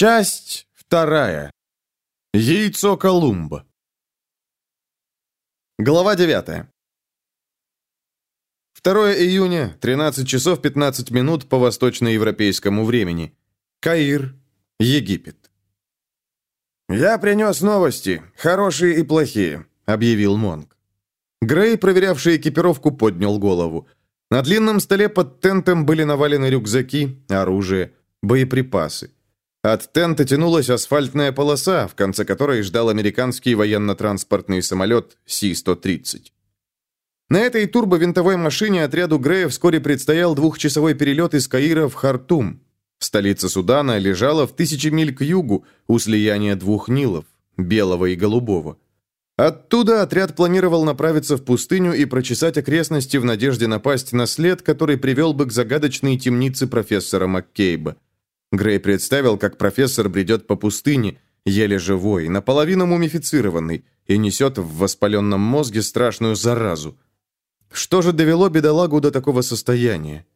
Часть вторая. Яйцо Колумба. Глава 9. 2 июня, 13 часов 15 минут по восточноевропейскому времени. Каир, Египет. «Я принес новости, хорошие и плохие», — объявил Монг. Грей, проверявший экипировку, поднял голову. На длинном столе под тентом были навалены рюкзаки, оружие, боеприпасы. От тента тянулась асфальтная полоса, в конце которой ждал американский военно-транспортный самолет Си-130. На этой турбовинтовой машине отряду Грея вскоре предстоял двухчасовой перелет из Каира в Хартум. Столица Судана лежала в тысячи миль к югу, у слияния двух Нилов, белого и голубого. Оттуда отряд планировал направиться в пустыню и прочесать окрестности в надежде напасть на след, который привел бы к загадочной темнице профессора Маккейба. Грей представил, как профессор бредет по пустыне, еле живой, наполовину мумифицированный, и несет в воспаленном мозге страшную заразу. Что же довело бедолагу до такого состояния?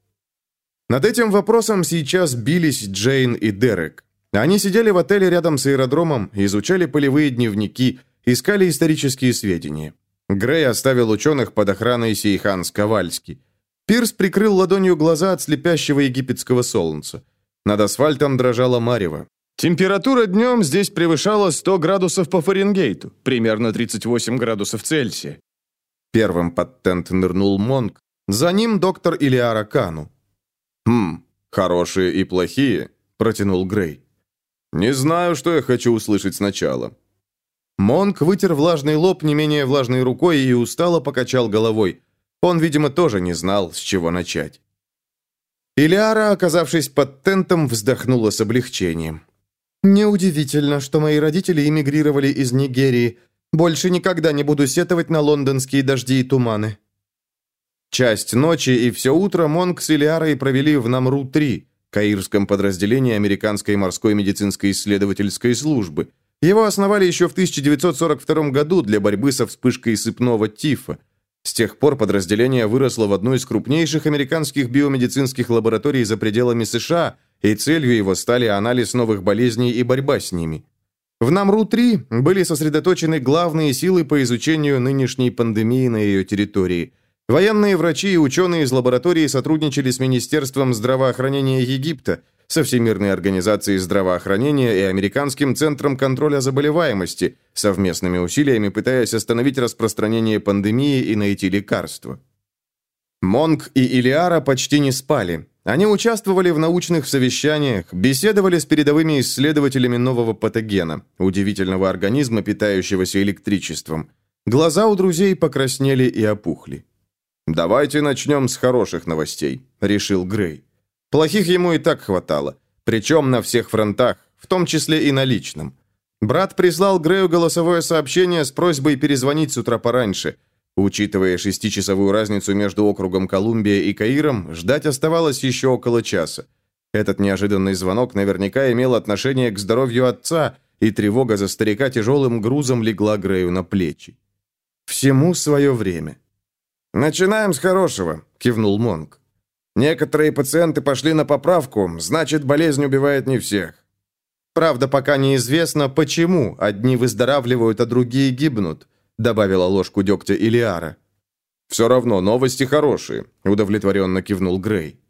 Над этим вопросом сейчас бились Джейн и Дерек. Они сидели в отеле рядом с аэродромом, изучали полевые дневники – Искали исторические сведения. Грей оставил ученых под охраной Сейхан Сковальски. Пирс прикрыл ладонью глаза от слепящего египетского солнца. Над асфальтом дрожала марево. Температура днем здесь превышала 100 градусов по Фаренгейту, примерно 38 градусов Цельсия. Первым под тент нырнул Монг, за ним доктор Илиара Кану. «Хм, хорошие и плохие», — протянул Грей. «Не знаю, что я хочу услышать сначала. Монк вытер влажный лоб не менее влажной рукой и устало покачал головой. Он, видимо, тоже не знал, с чего начать. Илиара, оказавшись под тентом, вздохнула с облегчением. «Неудивительно, что мои родители эмигрировали из Нигерии. Больше никогда не буду сетовать на лондонские дожди и туманы». Часть ночи и все утро Монк с Илиарой провели в Намру-3, каирском подразделении американской морской медицинской исследовательской службы – его основали еще в 1942 году для борьбы со вспышкой сыпного тифа. С тех пор подразделение выросло в одну из крупнейших американских биомедицинских лабораторий за пределами США, и целью его стали анализ новых болезней и борьба с ними. В Намру-3 были сосредоточены главные силы по изучению нынешней пандемии на ее территории. Военные врачи и ученые из лаборатории сотрудничали с Министерством здравоохранения Египта, со Всемирной организацией здравоохранения и Американским центром контроля заболеваемости, совместными усилиями пытаясь остановить распространение пандемии и найти лекарства. Монг и Илиара почти не спали. Они участвовали в научных совещаниях, беседовали с передовыми исследователями нового патогена, удивительного организма, питающегося электричеством. Глаза у друзей покраснели и опухли. «Давайте начнем с хороших новостей», — решил Грей. Плохих ему и так хватало. Причем на всех фронтах, в том числе и на личном. Брат прислал Грею голосовое сообщение с просьбой перезвонить с утра пораньше. Учитывая шестичасовую разницу между округом Колумбия и Каиром, ждать оставалось еще около часа. Этот неожиданный звонок наверняка имел отношение к здоровью отца, и тревога за старика тяжелым грузом легла Грею на плечи. Всему свое время. «Начинаем с хорошего», — кивнул Монк. Некоторые пациенты пошли на поправку, значит, болезнь убивает не всех. Правда, пока неизвестно, почему одни выздоравливают, а другие гибнут, добавила ложку дегтя Илиара. «Все равно, новости хорошие», — удовлетворенно кивнул Грей.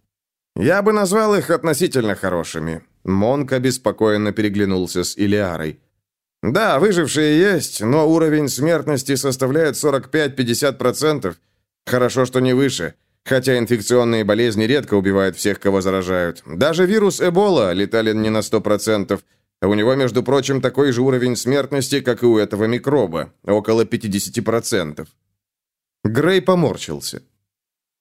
«Я бы назвал их относительно хорошими». Монк обеспокоенно переглянулся с Илиарой. «Да, выжившие есть, но уровень смертности составляет 45-50%. Хорошо, что не выше. Хотя инфекционные болезни редко убивают всех, кого заражают. Даже вирус Эбола летален не на 100%. А у него, между прочим, такой же уровень смертности, как и у этого микроба, около 50%. Грей поморщился.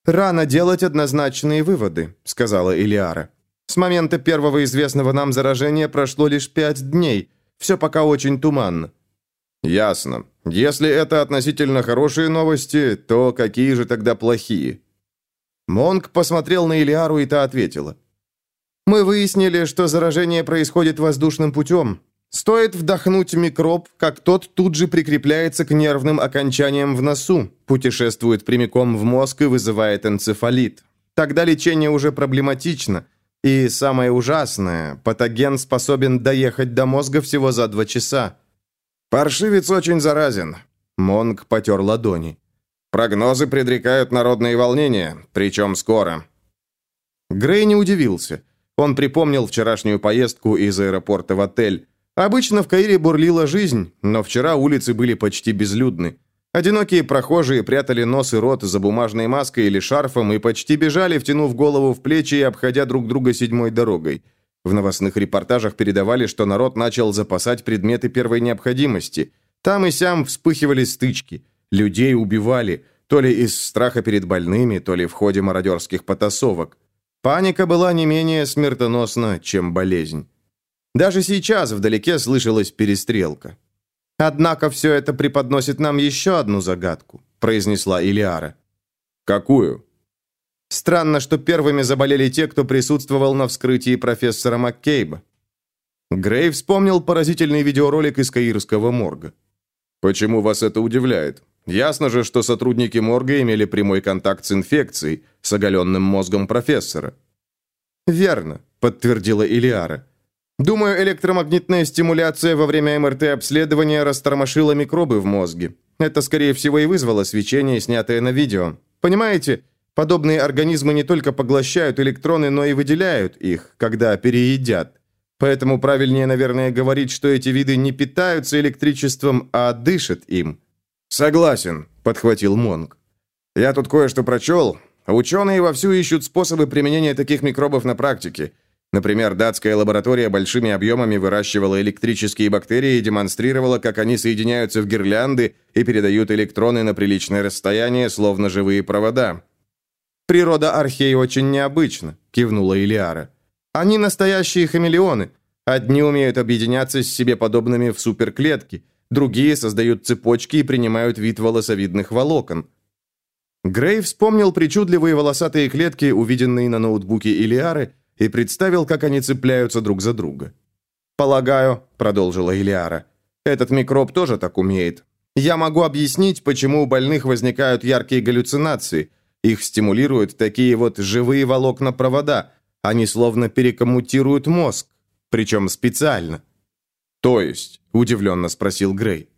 «Рано делать однозначные выводы», — сказала Илиара. «С момента первого известного нам заражения прошло лишь пять дней. Все пока очень туманно». «Ясно. Если это относительно хорошие новости, то какие же тогда плохие?» Монг посмотрел на Илиару, и та ответила. «Мы выяснили, что заражение происходит воздушным путем. Стоит вдохнуть микроб, как тот тут же прикрепляется к нервным окончаниям в носу, путешествует прямиком в мозг и вызывает энцефалит. Тогда лечение уже проблематично. И самое ужасное, патоген способен доехать до мозга всего за два часа. Паршивец очень заразен. Монг потер ладони. Прогнозы предрекают народные волнения, причем скоро. Грей не удивился. Он припомнил вчерашнюю поездку из аэропорта в отель. Обычно в Каире бурлила жизнь, но вчера улицы были почти безлюдны. Одинокие прохожие прятали нос и рот за бумажной маской или шарфом и почти бежали, втянув голову в плечи и обходя друг друга седьмой дорогой. В новостных репортажах передавали, что народ начал запасать предметы первой необходимости. Там и сям вспыхивали стычки. Людей убивали, то ли из страха перед больными, то ли в ходе мародерских потасовок. Паника была не менее смертоносна, чем болезнь. Даже сейчас вдалеке слышалась перестрелка. «Однако все это преподносит нам еще одну загадку», произнесла Илиара. «Какую?» «Странно, что первыми заболели те, кто присутствовал на вскрытии профессора Маккейба». Грей вспомнил поразительный видеоролик из Каирского морга. «Почему вас это удивляет? Ясно же, что сотрудники морга имели прямой контакт с инфекцией, с оголенным мозгом профессора». «Верно», — подтвердила Илиара. Думаю, электромагнитная стимуляция во время МРТ-обследования растормошила микробы в мозге. Это, скорее всего, и вызвало свечение, снятое на видео. Понимаете, подобные организмы не только поглощают электроны, но и выделяют их, когда переедят. Поэтому правильнее, наверное, говорить, что эти виды не питаются электричеством, а дышат им. «Согласен», — подхватил Монг. «Я тут кое-что прочел. Ученые вовсю ищут способы применения таких микробов на практике. Например, датская лаборатория большими объемами выращивала электрические бактерии и демонстрировала, как они соединяются в гирлянды и передают электроны на приличное расстояние, словно живые провода. «Природа архей очень необычна», — кивнула Илиара. «Они настоящие хамелеоны. Одни умеют объединяться с себе подобными в суперклетки, другие создают цепочки и принимают вид волосовидных волокон». Грей вспомнил причудливые волосатые клетки, увиденные на ноутбуке Илиары, и представил, как они цепляются друг за друга. «Полагаю», — продолжила Илиара, — «этот микроб тоже так умеет. Я могу объяснить, почему у больных возникают яркие галлюцинации. Их стимулируют такие вот живые волокна-провода. Они словно перекоммутируют мозг, причем специально». «То есть?» – удивленно спросил Грей.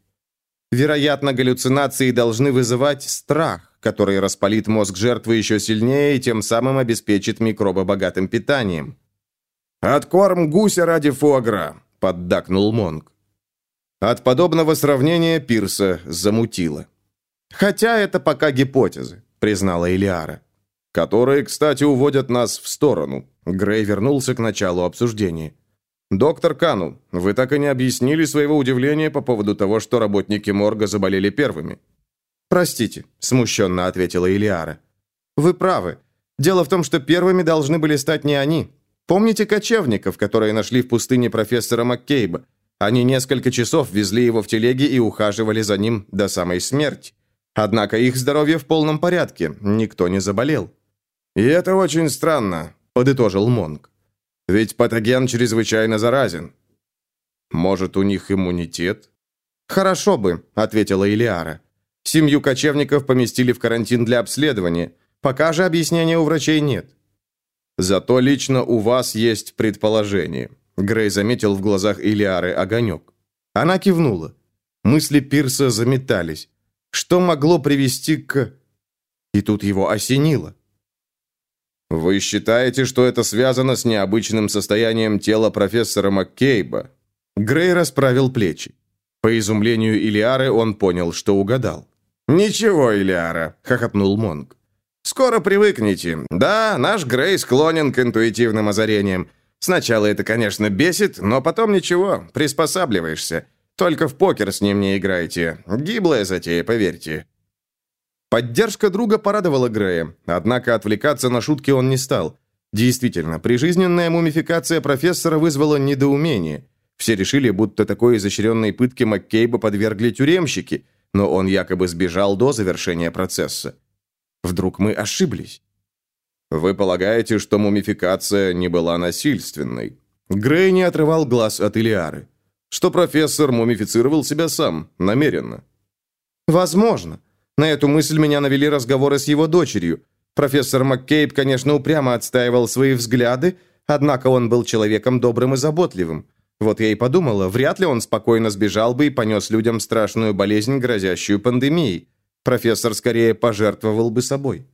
«Вероятно, галлюцинации должны вызывать страх который распалит мозг жертвы еще сильнее и тем самым обеспечит микробобогатым питанием. «Откорм гуся ради фуагра», — поддакнул Монг. От подобного сравнения Пирса замутило. «Хотя это пока гипотезы», — признала Илиара. «Которые, кстати, уводят нас в сторону». Грей вернулся к началу обсуждения. «Доктор Кану, вы так и не объяснили своего удивления по поводу того, что работники морга заболели первыми». «Простите», – смущенно ответила Илиара. «Вы правы. Дело в том, что первыми должны были стать не они. Помните кочевников, которые нашли в пустыне профессора Маккейба? Они несколько часов везли его в телеге и ухаживали за ним до самой смерти. Однако их здоровье в полном порядке, никто не заболел». «И это очень странно», – подытожил Монг. «Ведь патоген чрезвычайно заразен». «Может, у них иммунитет?» «Хорошо бы», – ответила Илиара. Семью кочевников поместили в карантин для обследования. Пока же объяснения у врачей нет. Зато лично у вас есть предположение. Грей заметил в глазах Илиары огонек. Она кивнула. Мысли Пирса заметались. Что могло привести к... И тут его осенило. «Вы считаете, что это связано с необычным состоянием тела профессора Маккейба?» Грей расправил плечи. По изумлению Илиары он понял, что угадал. «Ничего, Илиара», — хохотнул Монг. «Скоро привыкнете. Да, наш Грей склонен к интуитивным озарениям. Сначала это, конечно, бесит, но потом ничего, приспосабливаешься. Только в покер с ним не играйте. Гиблая затея, поверьте». Поддержка друга порадовала Грея, однако отвлекаться на шутки он не стал. Действительно, прижизненная мумификация профессора вызвала недоумение. Все решили, будто такой изощренной пытке Маккейба подвергли тюремщики – но он якобы сбежал до завершения процесса. Вдруг мы ошиблись? Вы полагаете, что мумификация не была насильственной? Грей не отрывал глаз от Илиары. Что профессор мумифицировал себя сам, намеренно? Возможно. На эту мысль меня навели разговоры с его дочерью. Профессор Маккейб, конечно, упрямо отстаивал свои взгляды, однако он был человеком добрым и заботливым. Вот я и подумала, вряд ли он спокойно сбежал бы и понес людям страшную болезнь, грозящую пандемией. Профессор скорее пожертвовал бы собой.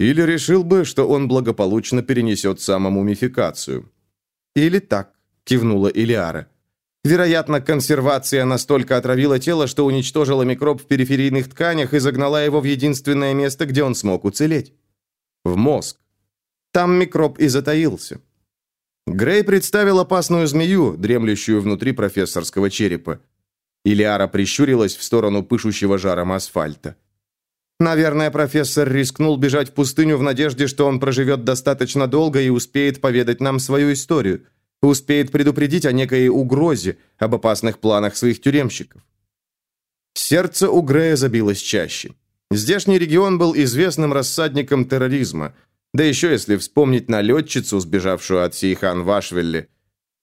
Или решил бы, что он благополучно перенесет самомумификацию. «Или так», — кивнула Илиара. Вероятно, консервация настолько отравила тело, что уничтожила микроб в периферийных тканях и загнала его в единственное место, где он смог уцелеть. В мозг. Там микроб и затаился. Грей представил опасную змею, дремлющую внутри профессорского черепа. Илиара прищурилась в сторону пышущего жаром асфальта. Наверное, профессор рискнул бежать в пустыню в надежде, что он проживет достаточно долго и успеет поведать нам свою историю. Успеет предупредить о некой угрозе, об опасных планах своих тюремщиков. Сердце у Грея забилось чаще. Здешний регион был известным рассадником терроризма. Да еще если вспомнить налетчицу, сбежавшую от Сейхан Вашвелли.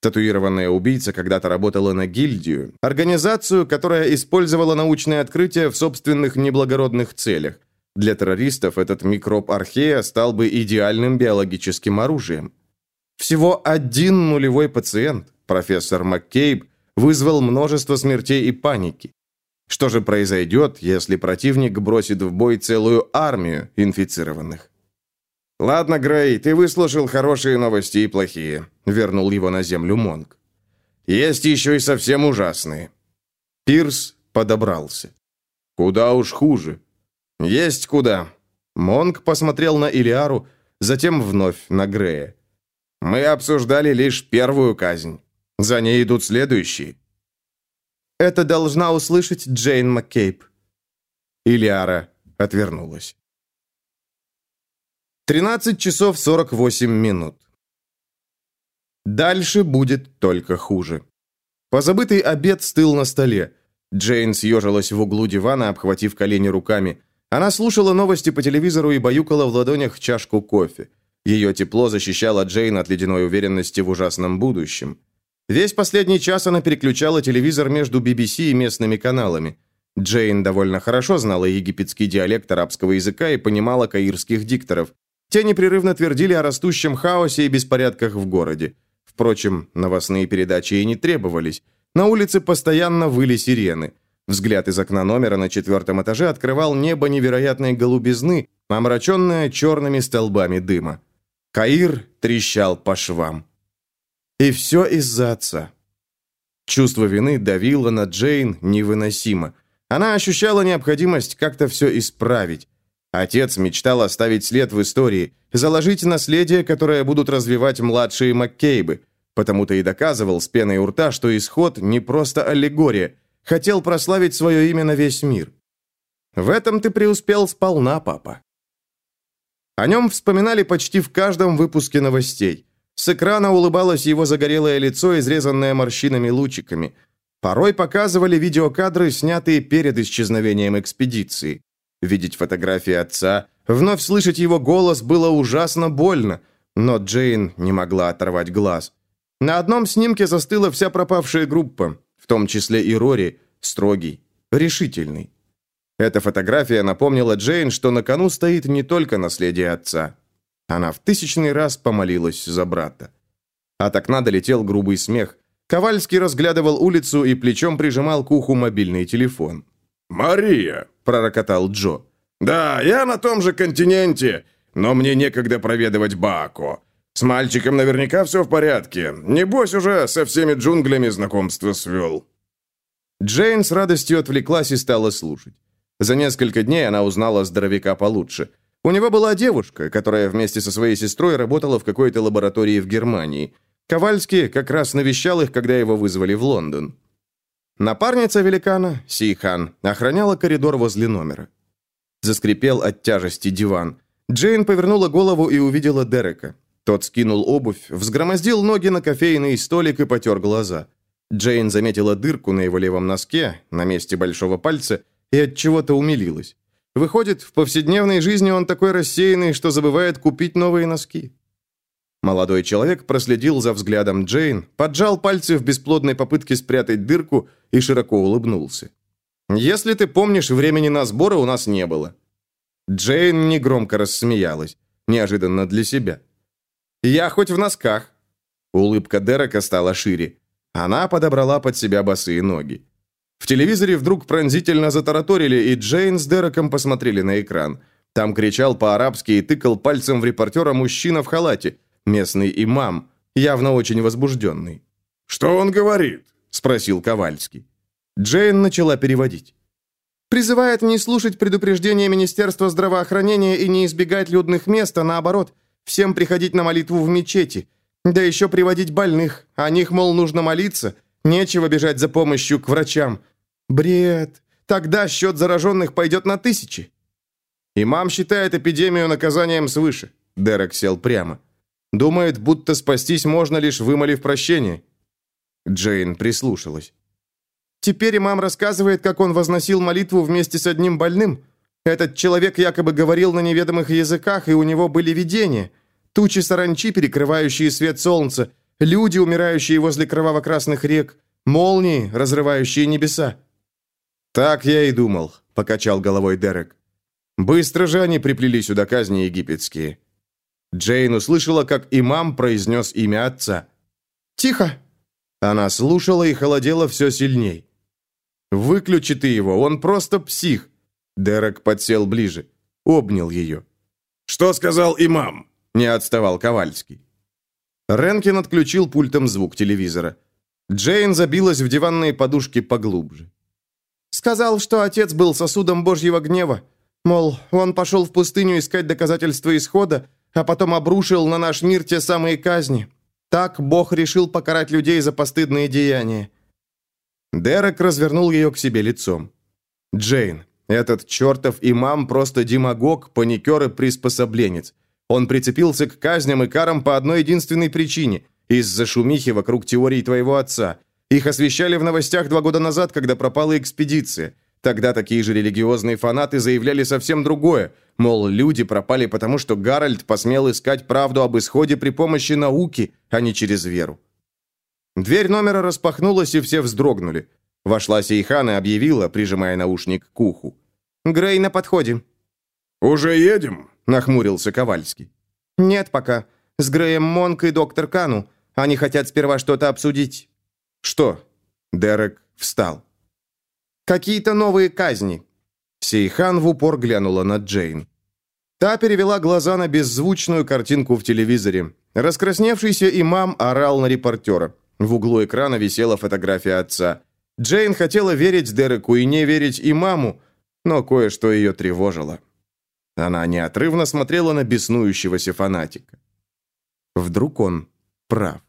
Татуированная убийца когда-то работала на гильдию, организацию, которая использовала научные открытия в собственных неблагородных целях. Для террористов этот микроб архея стал бы идеальным биологическим оружием. Всего один нулевой пациент, профессор МакКейб, вызвал множество смертей и паники. Что же произойдет, если противник бросит в бой целую армию инфицированных? «Ладно, Грей, ты выслушал хорошие новости и плохие», — вернул его на землю Монг. «Есть еще и совсем ужасные». Пирс подобрался. «Куда уж хуже». «Есть куда». Монг посмотрел на Илиару, затем вновь на Грея. Мы обсуждали лишь первую казнь. За ней идут следующие. Это должна услышать Джейн Маккейб. Ильяра отвернулась. 13 часов 48 минут. Дальше будет только хуже. Позабытый обед стыл на столе. Джейн съежилась в углу дивана, обхватив колени руками. Она слушала новости по телевизору и баюкала в ладонях чашку кофе. Ее тепло защищало Джейн от ледяной уверенности в ужасном будущем. Весь последний час она переключала телевизор между BBC и местными каналами. Джейн довольно хорошо знала египетский диалект арабского языка и понимала каирских дикторов. Те непрерывно твердили о растущем хаосе и беспорядках в городе. Впрочем, новостные передачи и не требовались. На улице постоянно выли сирены. Взгляд из окна номера на четвертом этаже открывал небо невероятной голубизны, омраченное черными столбами дыма. Каир трещал по швам. И все из-за отца. Чувство вины давило на Джейн невыносимо. Она ощущала необходимость как-то все исправить. Отец мечтал оставить след в истории, заложить наследие, которое будут развивать младшие Маккейбы. Потому-то и доказывал с пеной у рта, что исход не просто аллегория. Хотел прославить свое имя на весь мир. В этом ты преуспел сполна, папа. О нем вспоминали почти в каждом выпуске новостей. С экрана улыбалось его загорелое лицо, изрезанное морщинами-лучиками. Порой показывали видеокадры, снятые перед исчезновением экспедиции. Видеть фотографии отца, вновь слышать его голос было ужасно больно, но Джейн не могла оторвать глаз. На одном снимке застыла вся пропавшая группа, в том числе и Рори, строгий, решительный. Эта фотография напомнила Джейн, что на кону стоит не только наследие отца. Она в тысячный раз помолилась за брата. От окна долетел грубый смех. Ковальский разглядывал улицу и плечом прижимал к уху мобильный телефон. «Мария!» – пророкотал Джо. «Да, я на том же континенте, но мне некогда проведывать Бако. С мальчиком наверняка все в порядке. Небось уже со всеми джунглями знакомство свел». Джейн с радостью отвлеклась и стала слушать. За несколько дней она узнала здоровяка получше. У него была девушка, которая вместе со своей сестрой работала в какой-то лаборатории в Германии. Ковальский как раз навещал их, когда его вызвали в Лондон. Напарница великана, Сейхан, охраняла коридор возле номера. Заскрипел от тяжести диван. Джейн повернула голову и увидела Дерека. Тот скинул обувь, взгромоздил ноги на кофейный столик и потер глаза. Джейн заметила дырку на его левом носке, на месте большого пальца, и от чего-то умилилась. Выходит, в повседневной жизни он такой рассеянный, что забывает купить новые носки. Молодой человек проследил за взглядом Джейн, поджал пальцы в бесплодной попытке спрятать дырку и широко улыбнулся. «Если ты помнишь, времени на сборы у нас не было». Джейн негромко рассмеялась, неожиданно для себя. Я хоть в носках». Улыбка Дерека стала шире. Она подобрала под себя босые ноги. В телевизоре вдруг пронзительно затараторили, и Джейн с Дереком посмотрели на экран. Там кричал по-арабски и тыкал пальцем в репортера мужчина в халате, местный имам, явно очень возбужденный. «Что он говорит?» – спросил Ковальский. Джейн начала переводить. «Призывает не слушать предупреждения Министерства здравоохранения и не избегать людных мест, а наоборот, всем приходить на молитву в мечети. Да еще приводить больных. О них, мол, нужно молиться. Нечего бежать за помощью к врачам. Бред. Тогда счет зараженных пойдет на тысячи. Имам считает эпидемию наказанием свыше. Дерек сел прямо. Думает, будто спастись можно, лишь вымолив прощение. Джейн прислушалась. Теперь имам рассказывает, как он возносил молитву вместе с одним больным. Этот человек якобы говорил на неведомых языках, и у него были видения. Тучи саранчи, перекрывающие свет солнца, люди, умирающие возле кроваво-красных рек, молнии, разрывающие небеса. «Так я и думал», — покачал головой Дерек. «Быстро же они приплели сюда казни египетские». Джейн услышала, как имам произнес имя отца. «Тихо!» Она слушала и холодела все сильней. «Выключи ты его, он просто псих!» Дерек подсел ближе, обнял ее. «Что сказал имам?» Не отставал Ковальский. Ренкин отключил пультом звук телевизора. Джейн забилась в диванные подушки поглубже. «Сказал, что отец был сосудом Божьего гнева. Мол, он пошел в пустыню искать доказательства исхода, а потом обрушил на наш мир те самые казни. Так Бог решил покарать людей за постыдные деяния». Дерек развернул ее к себе лицом. «Джейн, этот чертов имам просто демагог, паникер и приспособленец. Он прицепился к казням и карам по одной единственной причине – из-за шумихи вокруг теории твоего отца. Их освещали в новостях два года назад, когда пропала экспедиция. Тогда такие же религиозные фанаты заявляли совсем другое, мол, люди пропали потому, что Гарольд посмел искать правду об исходе при помощи науки, а не через веру. Дверь номера распахнулась, и все вздрогнули. Вошла Сейхан и объявила, прижимая наушник к уху. «Грей на подходе». «Уже едем?» Нахмурился Ковальский. «Нет пока. С Греем Монк и доктор Кану. Они хотят сперва что-то обсудить». «Что?» Дерек встал. «Какие-то новые казни». Сейхан в упор глянула на Джейн. Та перевела глаза на беззвучную картинку в телевизоре. Раскрасневшийся имам орал на репортера. В углу экрана висела фотография отца. Джейн хотела верить Дереку и не верить имаму, но кое-что ее тревожило. Она неотрывно смотрела на беснующегося фанатика. Вдруг он прав.